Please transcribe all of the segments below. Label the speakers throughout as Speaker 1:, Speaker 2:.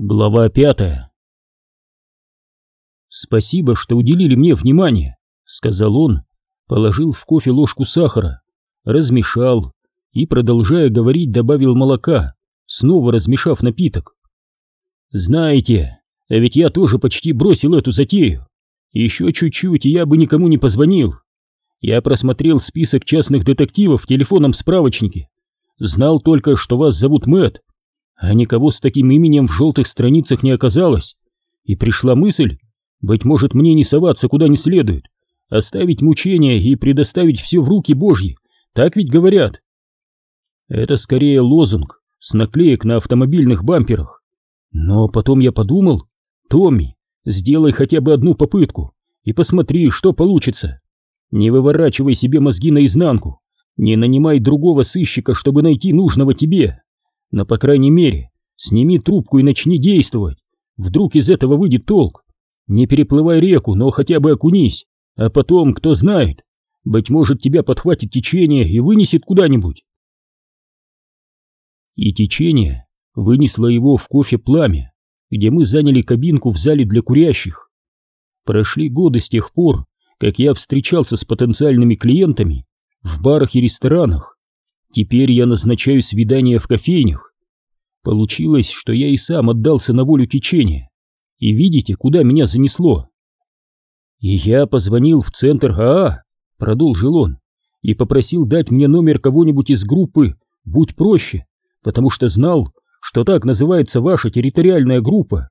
Speaker 1: Глава пятая «Спасибо, что уделили мне внимание», — сказал он, положил в кофе ложку сахара, размешал и, продолжая говорить, добавил молока, снова размешав напиток. «Знаете, а ведь я тоже почти бросил эту затею. Еще чуть-чуть, и я бы никому не позвонил. Я просмотрел список частных детективов в телефонном справочнике. Знал только, что вас зовут Мэтт, а никого с таким именем в желтых страницах не оказалось, и пришла мысль, быть может, мне не соваться куда не следует, оставить мучения и предоставить все в руки Божьи, так ведь говорят. Это скорее лозунг с наклеек на автомобильных бамперах. Но потом я подумал, Томми, сделай хотя бы одну попытку и посмотри, что получится. Не выворачивай себе мозги наизнанку, не нанимай другого сыщика, чтобы найти нужного тебе. Но, по крайней мере, сними трубку и начни действовать. Вдруг из этого выйдет толк. Не переплывай реку, но хотя бы окунись. А потом, кто знает, быть может, тебя подхватит течение и вынесет куда-нибудь. И течение вынесло его в кофе пламя, где мы заняли кабинку в зале для курящих. Прошли годы с тех пор, как я встречался с потенциальными клиентами в барах и ресторанах. Теперь я назначаю свидания в кофейнях. Получилось, что я и сам отдался на волю течения. И видите, куда меня занесло. И я позвонил в центр АА, продолжил он, и попросил дать мне номер кого-нибудь из группы «Будь проще», потому что знал, что так называется ваша территориальная группа.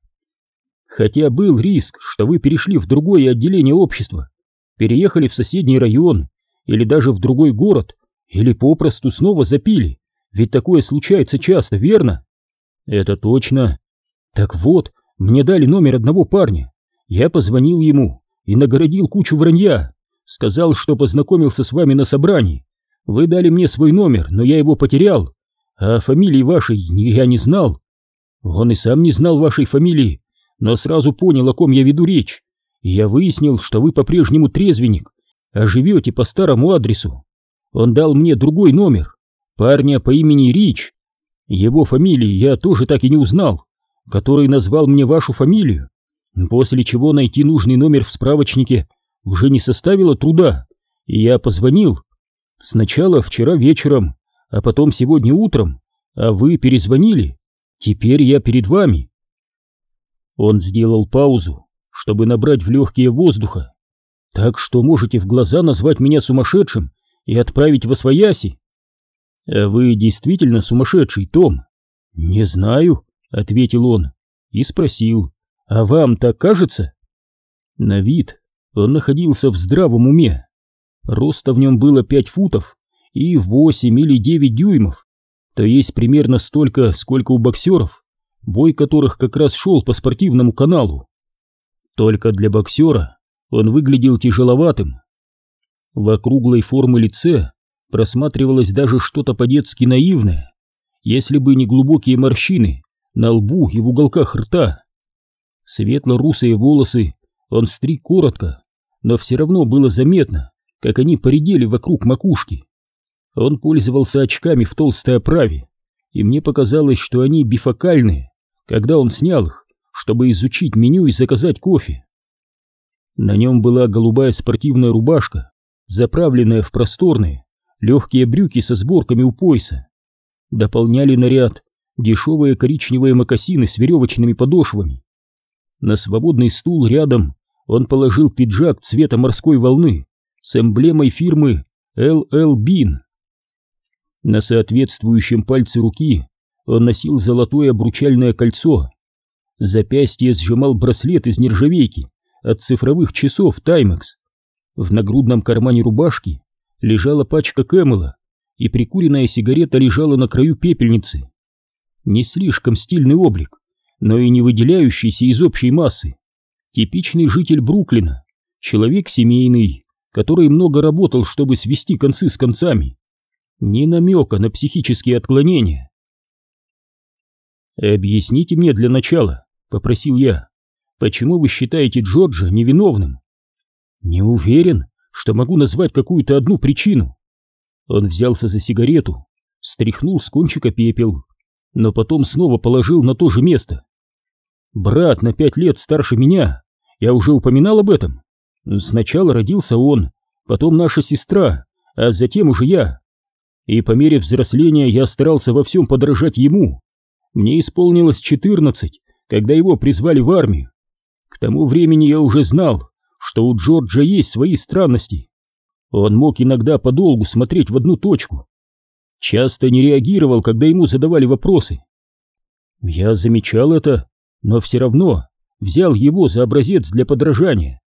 Speaker 1: Хотя был риск, что вы перешли в другое отделение общества, переехали в соседний район или даже в другой город, или попросту снова запили, ведь такое случается часто, верно? Это точно. Так вот, мне дали номер одного парня. Я позвонил ему и нагородил кучу вранья. Сказал, что познакомился с вами на собрании. Вы дали мне свой номер, но я его потерял. А фамилии вашей я не знал. Он и сам не знал вашей фамилии, но сразу понял, о ком я веду речь. И я выяснил, что вы по-прежнему трезвенник, а живете по старому адресу. Он дал мне другой номер, парня по имени Рич. Его фамилии я тоже так и не узнал, который назвал мне вашу фамилию, после чего найти нужный номер в справочнике уже не составило труда, и я позвонил. Сначала вчера вечером, а потом сегодня утром, а вы перезвонили. Теперь я перед вами. Он сделал паузу, чтобы набрать в легкие воздуха. Так что можете в глаза назвать меня сумасшедшим и отправить во свояси. А вы действительно сумасшедший, Том? Не знаю, ответил он и спросил, а вам так кажется? На вид он находился в здравом уме. Роста в нем было пять футов и восемь или девять дюймов, то есть примерно столько, сколько у боксеров, бой которых как раз шел по спортивному каналу. Только для боксера он выглядел тяжеловатым, в округлой формы лице просматривалось даже что-то по-детски наивное, если бы не глубокие морщины на лбу и в уголках рта. Светло-русые волосы он стриг коротко, но все равно было заметно, как они поредели вокруг макушки. Он пользовался очками в толстой оправе, и мне показалось, что они бифокальные, когда он снял их, чтобы изучить меню и заказать кофе. На нем была голубая спортивная рубашка заправленная в просторные, легкие брюки со сборками у пояса. Дополняли наряд дешевые коричневые мокасины с веревочными подошвами. На свободный стул рядом он положил пиджак цвета морской волны с эмблемой фирмы LL Bean. На соответствующем пальце руки он носил золотое обручальное кольцо. Запястье сжимал браслет из нержавейки от цифровых часов Timex в нагрудном кармане рубашки лежала пачка Кэмела, и прикуренная сигарета лежала на краю пепельницы. Не слишком стильный облик, но и не выделяющийся из общей массы. Типичный житель Бруклина, человек семейный, который много работал, чтобы свести концы с концами. Ни намека на психические отклонения. «Объясните мне для начала», — попросил я, — «почему вы считаете Джорджа невиновным?» Не уверен, что могу назвать какую-то одну причину. Он взялся за сигарету, стряхнул с кончика пепел, но потом снова положил на то же место. Брат на пять лет старше меня. Я уже упоминал об этом. Сначала родился он, потом наша сестра, а затем уже я. И по мере взросления я старался во всем подражать ему. Мне исполнилось четырнадцать, когда его призвали в армию. К тому времени я уже знал, что у Джорджа есть свои странности. Он мог иногда подолгу смотреть в одну точку. Часто не реагировал, когда ему задавали вопросы. Я замечал это, но все равно взял его за образец для подражания.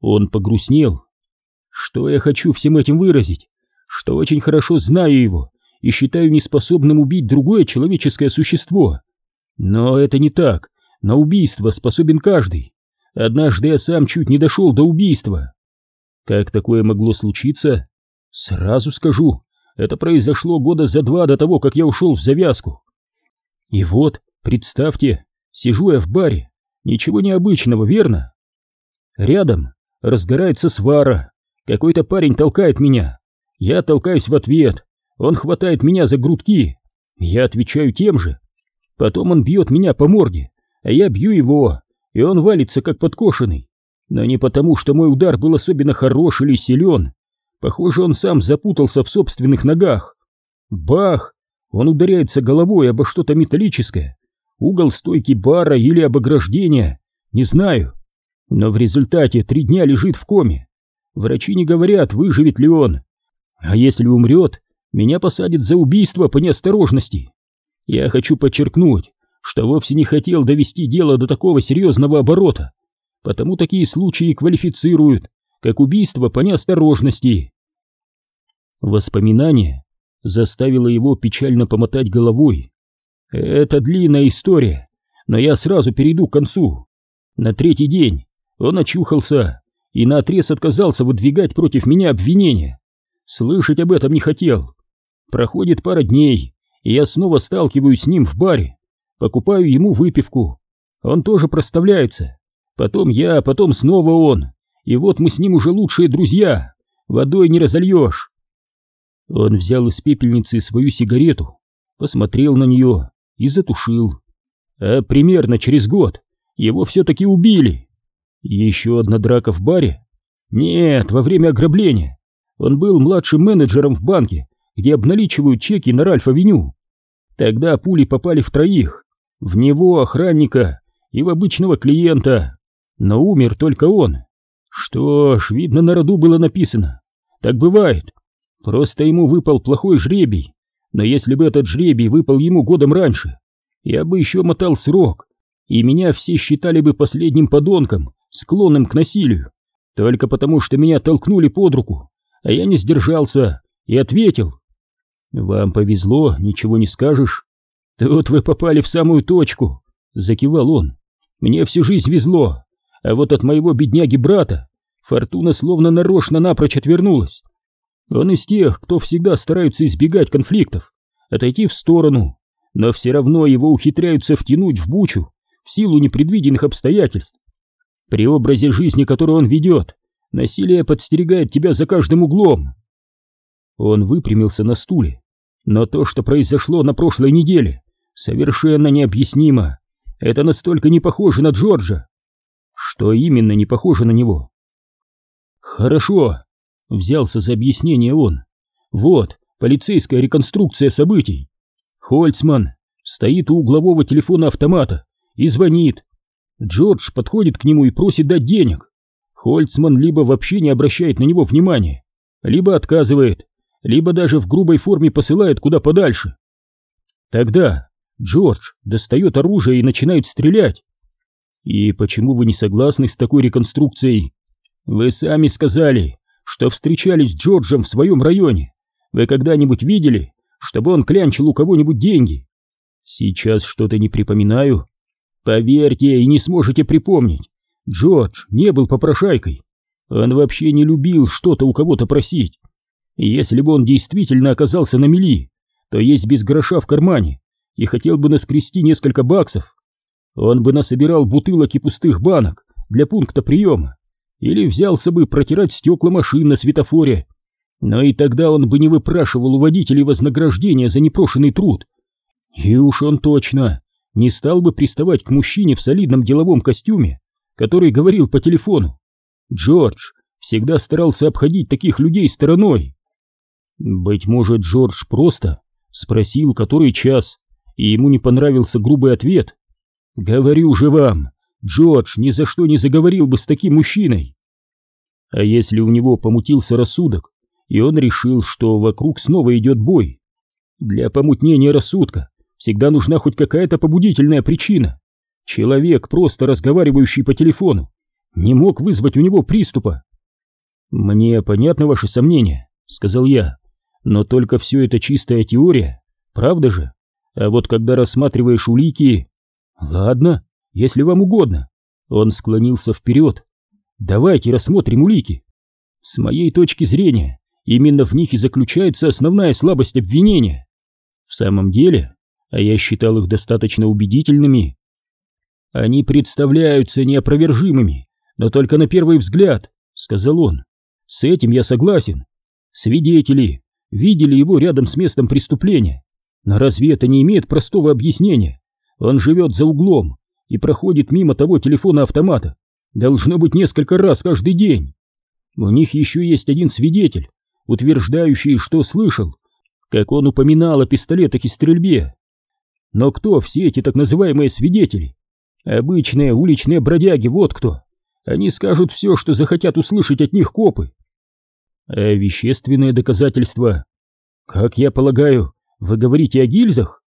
Speaker 1: Он погрустнел. Что я хочу всем этим выразить? Что очень хорошо знаю его и считаю неспособным убить другое человеческое существо. Но это не так. На убийство способен каждый. Однажды я сам чуть не дошел до убийства. Как такое могло случиться? Сразу скажу, это произошло года за два до того, как я ушел в завязку. И вот, представьте, сижу я в баре, ничего необычного, верно? Рядом разгорается свара, какой-то парень толкает меня. Я толкаюсь в ответ, он хватает меня за грудки, я отвечаю тем же. Потом он бьет меня по морде, а я бью его, и он валится как подкошенный. Но не потому, что мой удар был особенно хорош или силен. Похоже, он сам запутался в собственных ногах. Бах! Он ударяется головой обо что-то металлическое. Угол стойки бара или об ограждение. Не знаю. Но в результате три дня лежит в коме. Врачи не говорят, выживет ли он. А если умрет, меня посадят за убийство по неосторожности. Я хочу подчеркнуть, что вовсе не хотел довести дело до такого серьезного оборота, потому такие случаи квалифицируют как убийство по неосторожности. Воспоминание заставило его печально помотать головой. Это длинная история, но я сразу перейду к концу. На третий день он очухался и наотрез отказался выдвигать против меня обвинения. Слышать об этом не хотел. Проходит пара дней, и я снова сталкиваюсь с ним в баре. Покупаю ему выпивку. Он тоже проставляется. Потом я, потом снова он. И вот мы с ним уже лучшие друзья. Водой не разольешь. Он взял из пепельницы свою сигарету, посмотрел на нее и затушил. А примерно через год его все-таки убили. Еще одна драка в баре? Нет, во время ограбления. Он был младшим менеджером в банке, где обналичивают чеки на Ральф-авеню. Тогда пули попали в троих. В него, охранника и в обычного клиента. Но умер только он. Что ж, видно, на роду было написано. Так бывает. Просто ему выпал плохой жребий. Но если бы этот жребий выпал ему годом раньше, я бы еще мотал срок, и меня все считали бы последним подонком, склонным к насилию, только потому что меня толкнули под руку, а я не сдержался и ответил. «Вам повезло, ничего не скажешь. «Тут вы попали в самую точку», — закивал он. «Мне всю жизнь везло, а вот от моего бедняги-брата фортуна словно нарочно напрочь отвернулась. Он из тех, кто всегда старается избегать конфликтов, отойти в сторону, но все равно его ухитряются втянуть в бучу в силу непредвиденных обстоятельств. При образе жизни, который он ведет, насилие подстерегает тебя за каждым углом». Он выпрямился на стуле, но то, что произошло на прошлой неделе, Совершенно необъяснимо. Это настолько не похоже на Джорджа. Что именно не похоже на него? Хорошо, взялся за объяснение он. Вот, полицейская реконструкция событий. Хольцман стоит у углового телефона автомата и звонит. Джордж подходит к нему и просит дать денег. Хольцман либо вообще не обращает на него внимания, либо отказывает, либо даже в грубой форме посылает куда подальше. Тогда Джордж достает оружие и начинает стрелять. И почему вы не согласны с такой реконструкцией? Вы сами сказали, что встречались с Джорджем в своем районе. Вы когда-нибудь видели, чтобы он клянчил у кого-нибудь деньги? Сейчас что-то не припоминаю. Поверьте, и не сможете припомнить. Джордж не был попрошайкой. Он вообще не любил что-то у кого-то просить. И если бы он действительно оказался на мели, то есть без гроша в кармане, и хотел бы наскрести несколько баксов, он бы насобирал бутылок и пустых банок для пункта приема или взялся бы протирать стекла машин на светофоре. Но и тогда он бы не выпрашивал у водителей вознаграждения за непрошенный труд. И уж он точно не стал бы приставать к мужчине в солидном деловом костюме, который говорил по телефону. Джордж всегда старался обходить таких людей стороной. Быть может, Джордж просто спросил, который час, и ему не понравился грубый ответ. Говорю же вам, Джордж ни за что не заговорил бы с таким мужчиной. А если у него помутился рассудок, и он решил, что вокруг снова идет бой? Для помутнения рассудка всегда нужна хоть какая-то побудительная причина. Человек, просто разговаривающий по телефону, не мог вызвать у него приступа. «Мне понятны ваши сомнения», — сказал я, — «но только все это чистая теория, правда же? А вот когда рассматриваешь улики...» «Ладно, если вам угодно». Он склонился вперед. «Давайте рассмотрим улики. С моей точки зрения, именно в них и заключается основная слабость обвинения. В самом деле, а я считал их достаточно убедительными, они представляются неопровержимыми, но только на первый взгляд, сказал он. С этим я согласен. Свидетели видели его рядом с местом преступления. Но разве это не имеет простого объяснения? Он живет за углом и проходит мимо того телефона-автомата. Должно быть несколько раз каждый день. У них еще есть один свидетель, утверждающий, что слышал, как он упоминал о пистолетах и стрельбе. Но кто все эти так называемые свидетели? Обычные уличные бродяги, вот кто. Они скажут все, что захотят услышать от них копы. А вещественные доказательства? Как я полагаю, вы говорите о гильзах?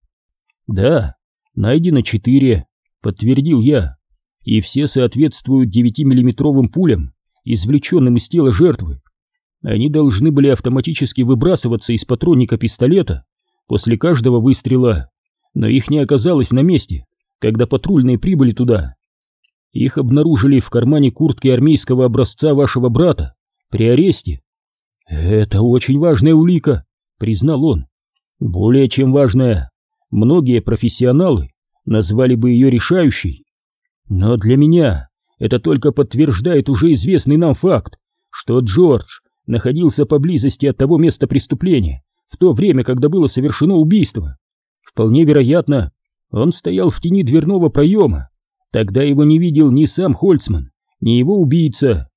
Speaker 1: Да, найдено четыре, подтвердил я, и все соответствуют 9-миллиметровым пулям, извлеченным из тела жертвы. Они должны были автоматически выбрасываться из патронника пистолета после каждого выстрела, но их не оказалось на месте, когда патрульные прибыли туда. Их обнаружили в кармане куртки армейского образца вашего брата при аресте. Это очень важная улика, признал он. Более чем важная. Многие профессионалы назвали бы ее решающей. Но для меня это только подтверждает уже известный нам факт, что Джордж находился поблизости от того места преступления в то время, когда было совершено убийство. Вполне вероятно, он стоял в тени дверного проема. Тогда его не видел ни сам Хольцман, ни его убийца.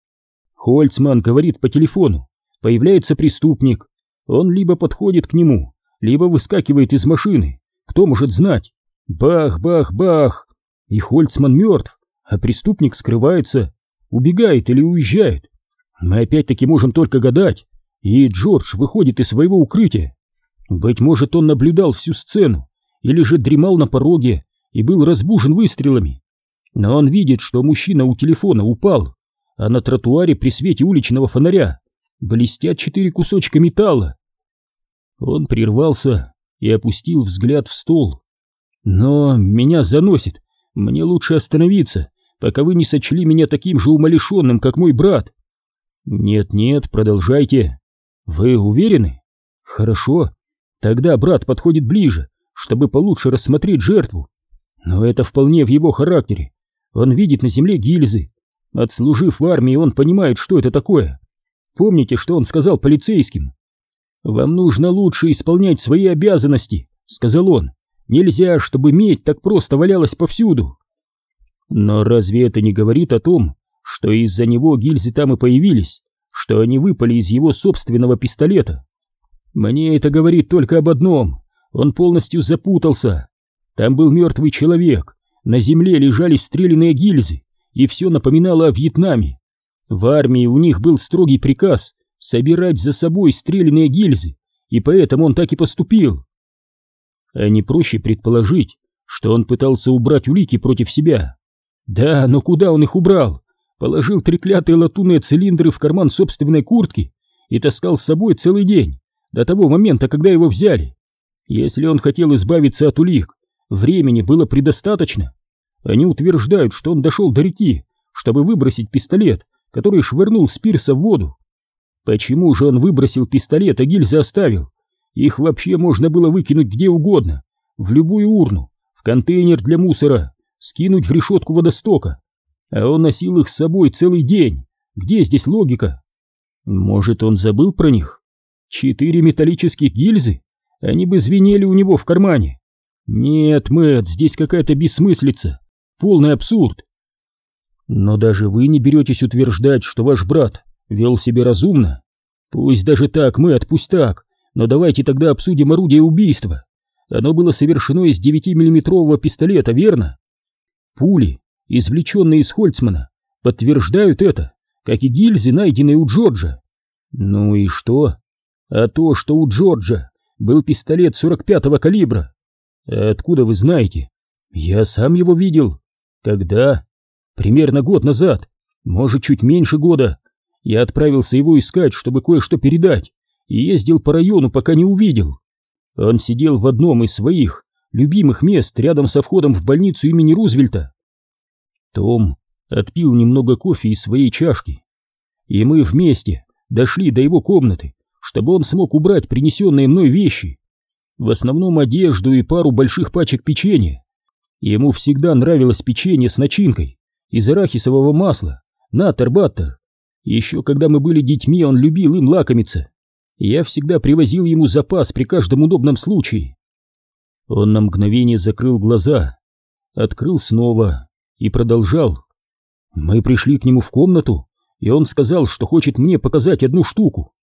Speaker 1: Хольцман говорит по телефону. Появляется преступник. Он либо подходит к нему, либо выскакивает из машины. Кто может знать? Бах, бах, бах. И Хольцман мертв, а преступник скрывается, убегает или уезжает. Мы опять-таки можем только гадать. И Джордж выходит из своего укрытия. Быть может, он наблюдал всю сцену или же дремал на пороге и был разбужен выстрелами. Но он видит, что мужчина у телефона упал, а на тротуаре при свете уличного фонаря блестят четыре кусочка металла. Он прервался и опустил взгляд в стол. Но меня заносит, мне лучше остановиться, пока вы не сочли меня таким же умалишенным, как мой брат. Нет-нет, продолжайте. Вы уверены? Хорошо. Тогда брат подходит ближе, чтобы получше рассмотреть жертву. Но это вполне в его характере. Он видит на земле гильзы. Отслужив в армии, он понимает, что это такое. Помните, что он сказал полицейским? «Вам нужно лучше исполнять свои обязанности», — сказал он. «Нельзя, чтобы медь так просто валялась повсюду». Но разве это не говорит о том, что из-за него гильзы там и появились, что они выпали из его собственного пистолета? Мне это говорит только об одном. Он полностью запутался. Там был мертвый человек, на земле лежали стрелянные гильзы, и все напоминало о Вьетнаме. В армии у них был строгий приказ собирать за собой стрелянные гильзы, и поэтому он так и поступил. А не проще предположить, что он пытался убрать улики против себя. Да, но куда он их убрал? Положил треклятые латунные цилиндры в карман собственной куртки и таскал с собой целый день, до того момента, когда его взяли. Если он хотел избавиться от улик, времени было предостаточно. Они утверждают, что он дошел до реки, чтобы выбросить пистолет, который швырнул с пирса в воду. Почему же он выбросил пистолет, а гильзы оставил? Их вообще можно было выкинуть где угодно, в любую урну, в контейнер для мусора, скинуть в решетку водостока. А он носил их с собой целый день. Где здесь логика? Может, он забыл про них? Четыре металлических гильзы? они бы звенели у него в кармане. Нет, Мэтт, здесь какая-то бессмыслица, полный абсурд. Но даже вы не беретесь утверждать, что ваш брат вел себя разумно. Пусть даже так, Мэтт, пусть так, но давайте тогда обсудим орудие убийства. Оно было совершено из 9-миллиметрового пистолета, верно? Пули, извлеченные из Хольцмана, подтверждают это, как и гильзы, найденные у Джорджа. Ну и что? А то, что у Джорджа был пистолет 45-го калибра. Откуда вы знаете? Я сам его видел. Когда? Примерно год назад, может, чуть меньше года. Я отправился его искать, чтобы кое-что передать, и ездил по району, пока не увидел. Он сидел в одном из своих любимых мест рядом со входом в больницу имени Рузвельта. Том отпил немного кофе из своей чашки, и мы вместе дошли до его комнаты, чтобы он смог убрать принесенные мной вещи, в основном одежду и пару больших пачек печенья. Ему всегда нравилось печенье с начинкой из арахисового масла, натер-баттер. Еще когда мы были детьми, он любил им лакомиться. Я всегда привозил ему запас при каждом удобном случае. Он на мгновение закрыл глаза, открыл снова и продолжал. Мы пришли к нему в комнату, и он сказал, что хочет мне показать одну штуку.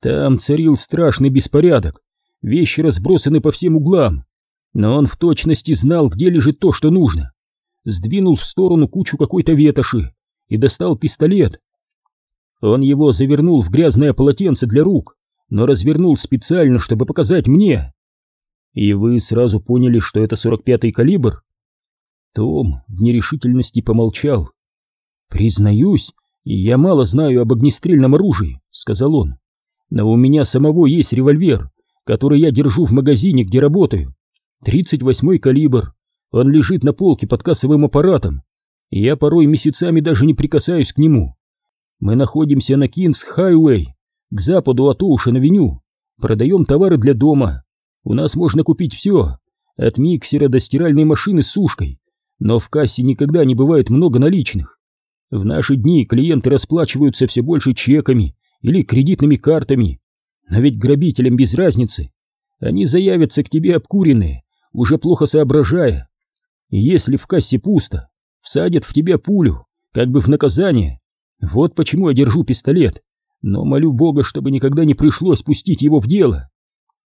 Speaker 1: Там царил страшный беспорядок, вещи разбросаны по всем углам, но он в точности знал, где лежит то, что нужно. Сдвинул в сторону кучу какой-то ветоши и достал пистолет. Он его завернул в грязное полотенце для рук, но развернул специально, чтобы показать мне. И вы сразу поняли, что это 45-й калибр? Том в нерешительности помолчал. Признаюсь, я мало знаю об огнестрельном оружии, сказал он. Но у меня самого есть револьвер, который я держу в магазине, где работаю. 38-й калибр. Он лежит на полке под кассовым аппаратом. Я порой месяцами даже не прикасаюсь к нему. Мы находимся на Кингс-Хайуэй, к западу от Оушен-авеню. Продаем товары для дома. У нас можно купить все, от миксера до стиральной машины с сушкой. Но в кассе никогда не бывает много наличных. В наши дни клиенты расплачиваются все больше чеками или кредитными картами. Но ведь грабителям без разницы. Они заявятся к тебе обкуренные, уже плохо соображая. И если в кассе пусто, всадят в тебя пулю, как бы в наказание. Вот почему я держу пистолет но молю Бога, чтобы никогда не пришлось пустить его в дело.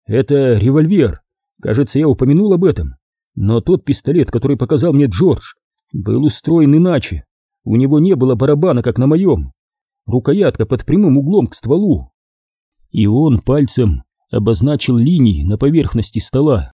Speaker 1: Это револьвер, кажется, я упомянул об этом, но тот пистолет, который показал мне Джордж, был устроен иначе. У него не было барабана, как на моем. Рукоятка под прямым углом к стволу. И он пальцем обозначил линии на поверхности стола.